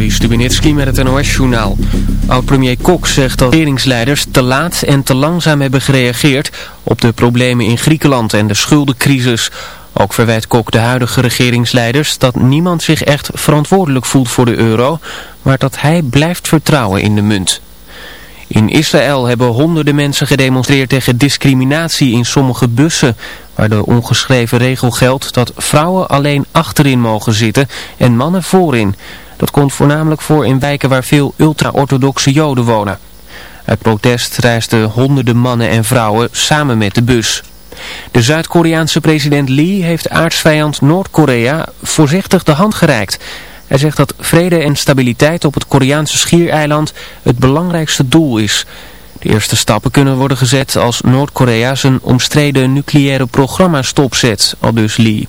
Juri met het NOS-journaal. Oud-premier Kok zegt dat regeringsleiders te laat en te langzaam hebben gereageerd op de problemen in Griekenland en de schuldencrisis. Ook verwijt Kok de huidige regeringsleiders dat niemand zich echt verantwoordelijk voelt voor de euro, maar dat hij blijft vertrouwen in de munt. In Israël hebben honderden mensen gedemonstreerd tegen discriminatie in sommige bussen, waar de ongeschreven regel geldt dat vrouwen alleen achterin mogen zitten en mannen voorin. Dat komt voornamelijk voor in wijken waar veel ultra-orthodoxe joden wonen. Uit protest reisden honderden mannen en vrouwen samen met de bus. De Zuid-Koreaanse president Lee heeft aardsvijand Noord-Korea voorzichtig de hand gereikt. Hij zegt dat vrede en stabiliteit op het Koreaanse schiereiland het belangrijkste doel is. De eerste stappen kunnen worden gezet als Noord-Korea zijn omstreden nucleaire programma stopzet, al dus Lee.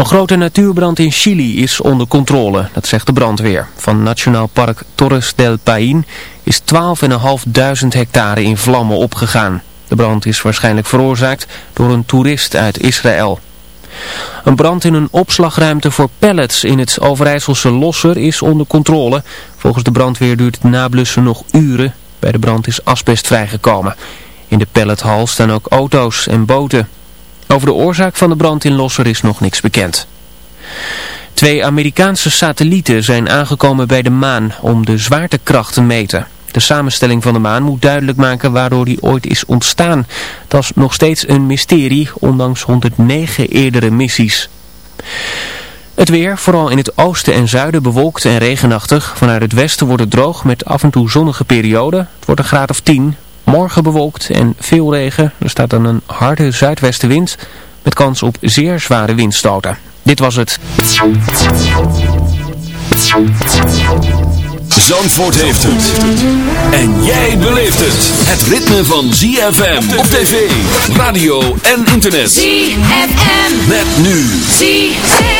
Een grote natuurbrand in Chili is onder controle, dat zegt de brandweer. Van Nationaal Park Torres del Paine is 12.500 hectare in vlammen opgegaan. De brand is waarschijnlijk veroorzaakt door een toerist uit Israël. Een brand in een opslagruimte voor pallets in het Overijsselse Losser is onder controle. Volgens de brandweer duurt het nablussen nog uren. Bij de brand is asbest vrijgekomen. In de pallethal staan ook auto's en boten. Over de oorzaak van de brand in Losser is nog niks bekend. Twee Amerikaanse satellieten zijn aangekomen bij de maan om de zwaartekracht te meten. De samenstelling van de maan moet duidelijk maken waardoor die ooit is ontstaan. Dat is nog steeds een mysterie, ondanks 109 eerdere missies. Het weer, vooral in het oosten en zuiden bewolkt en regenachtig. Vanuit het westen wordt het droog met af en toe zonnige perioden. Het wordt een graad of 10. Morgen bewolkt en veel regen. Er staat dan een harde zuidwestenwind met kans op zeer zware windstoten. Dit was het. Zandvoort heeft het. En jij beleeft het. Het ritme van ZFM op tv, radio en internet. ZFM. Met nu. ZFM.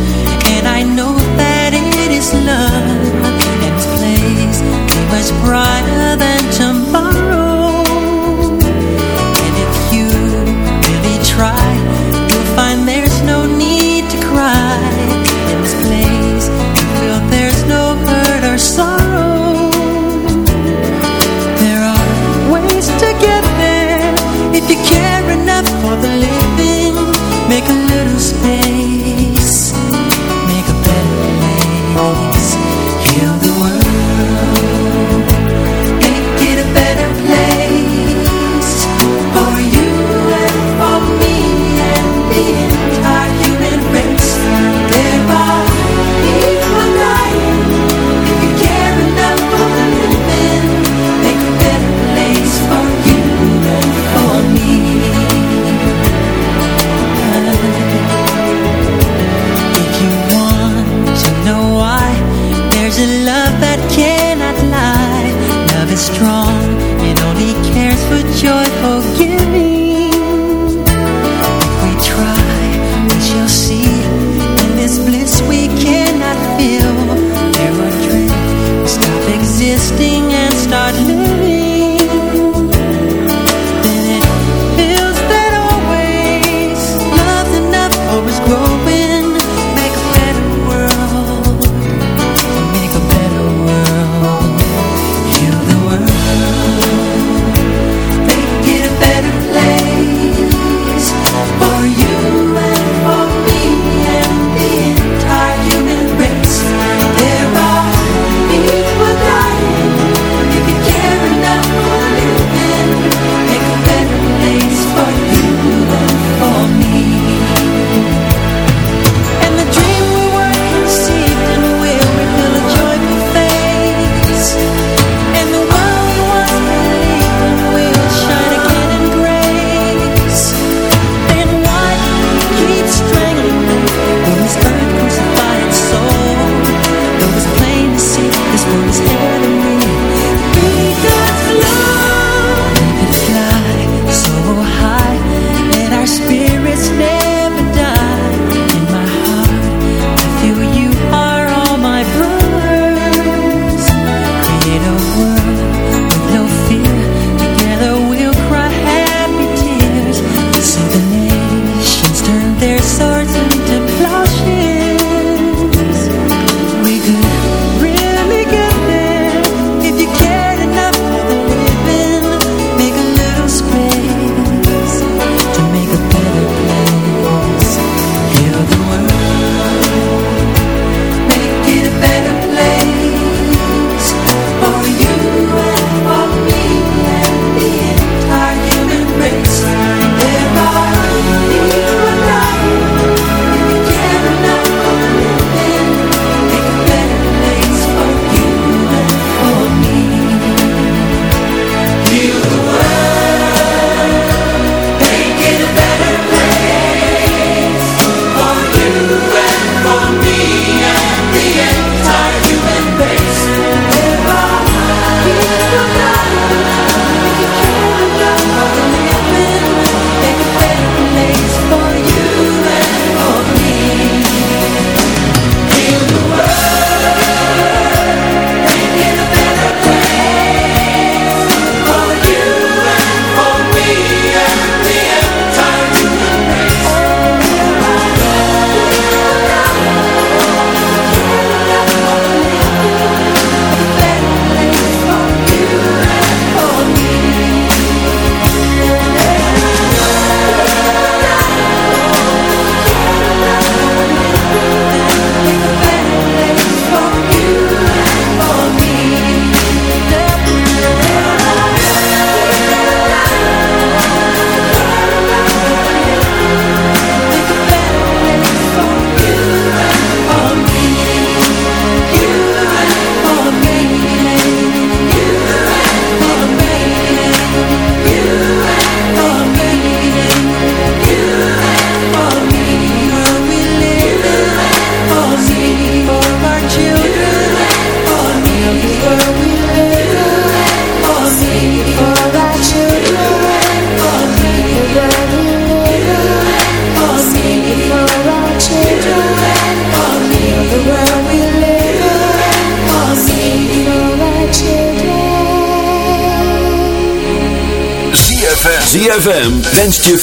always brighter than tomorrow.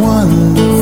wonderful.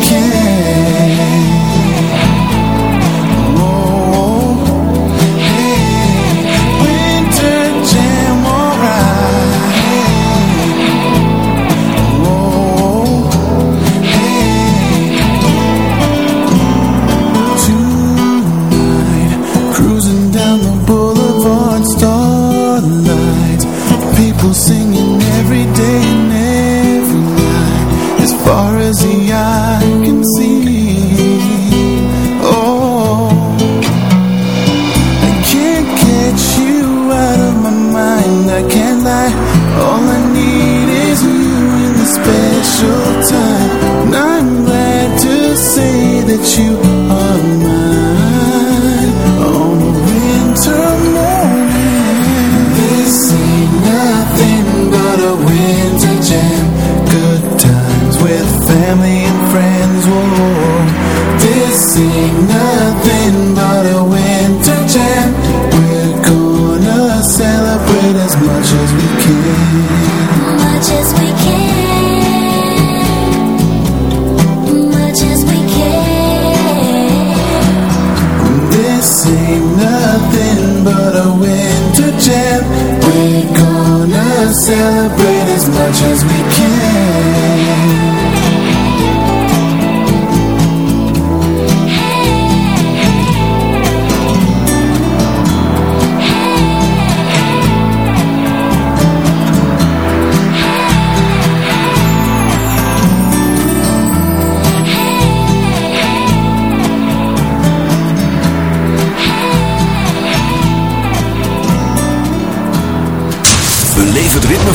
you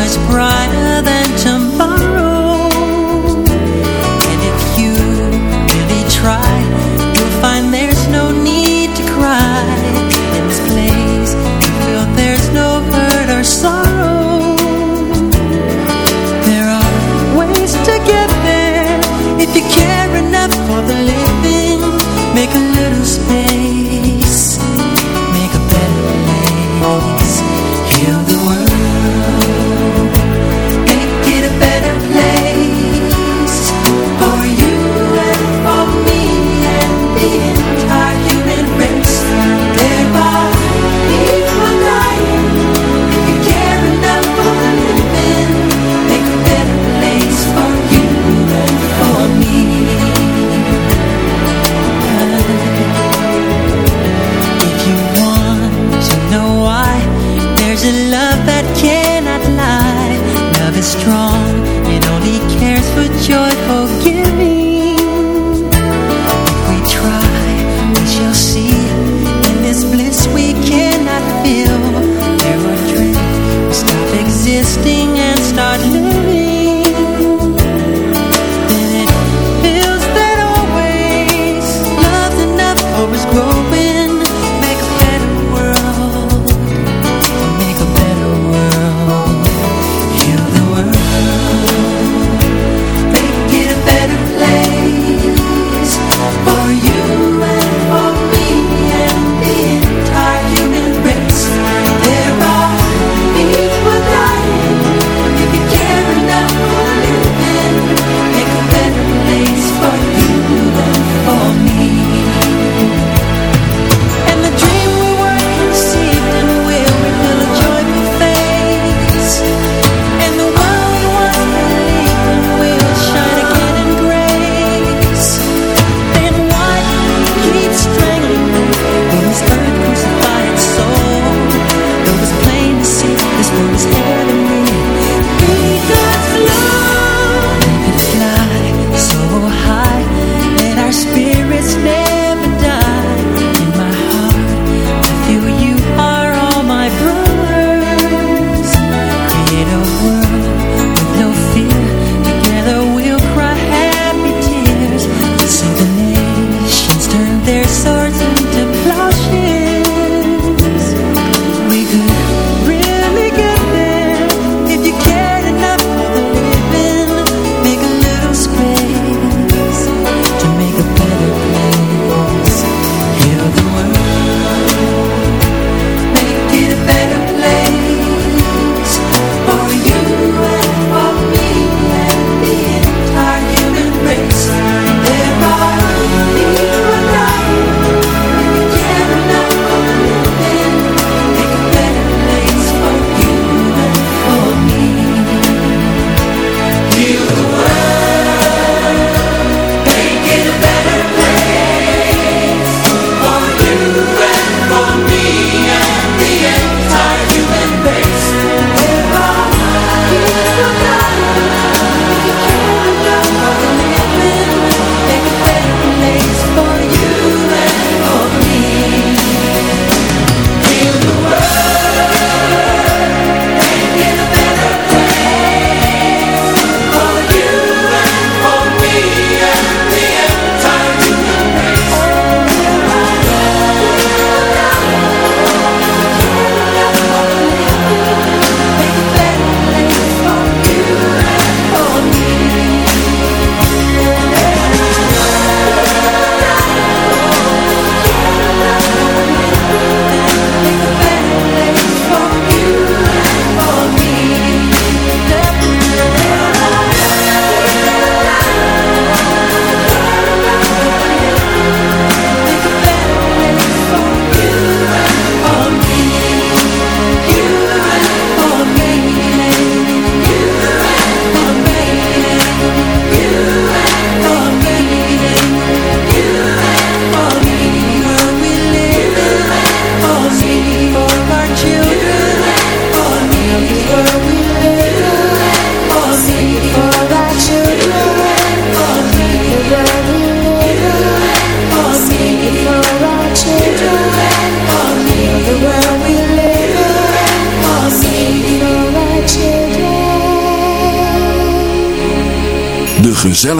much brighter than tomorrow.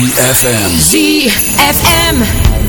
ZFM. ZFM.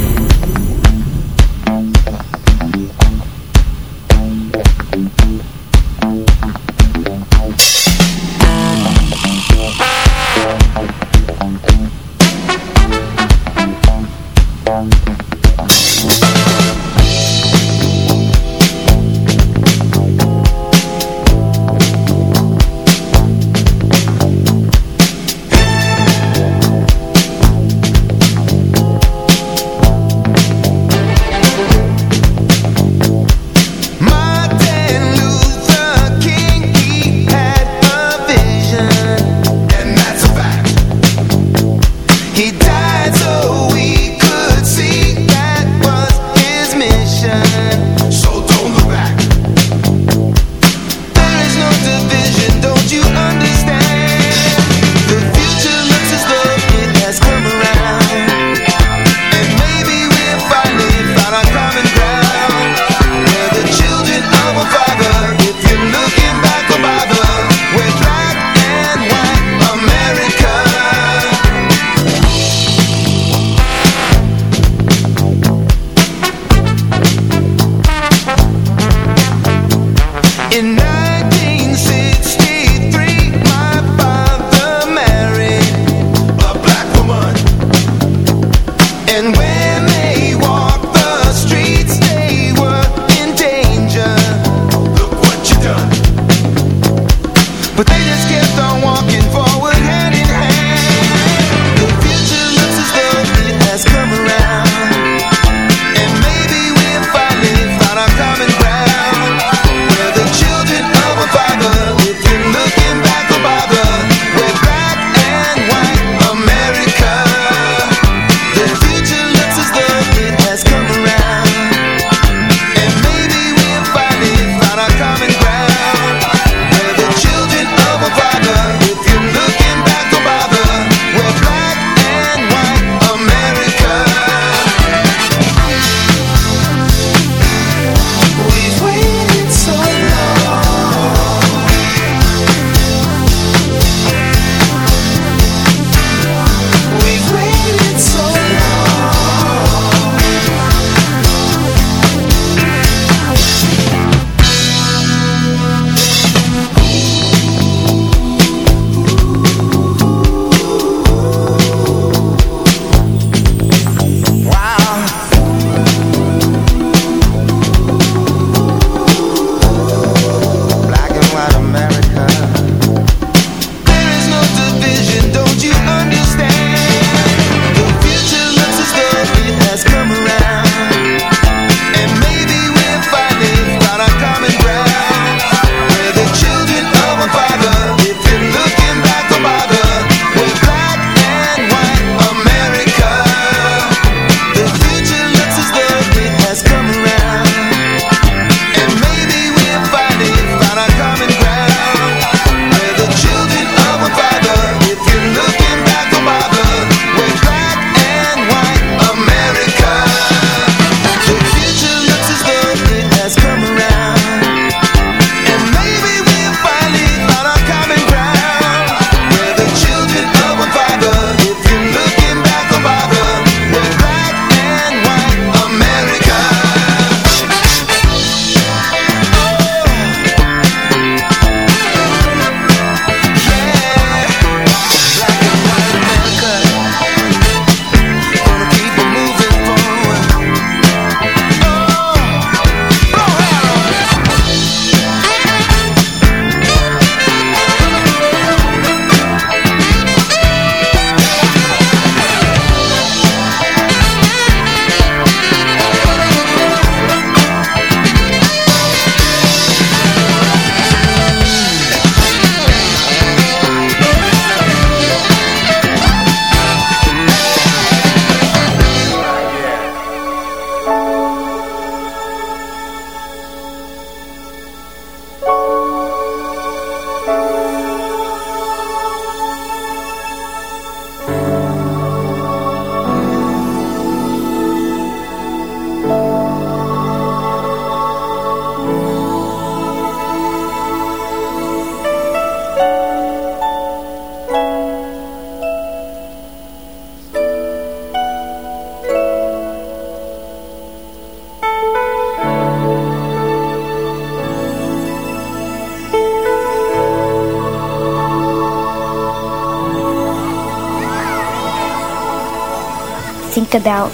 Think about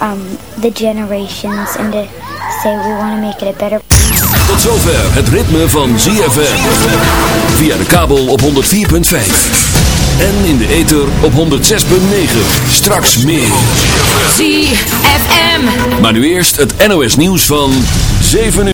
um, the generations and to say we want to make it a better Tot zover het ritme van ZFM. Via de kabel op 104.5. En in de ether op 106.9. Straks meer. ZFM. Maar nu eerst het NOS nieuws van 7 uur.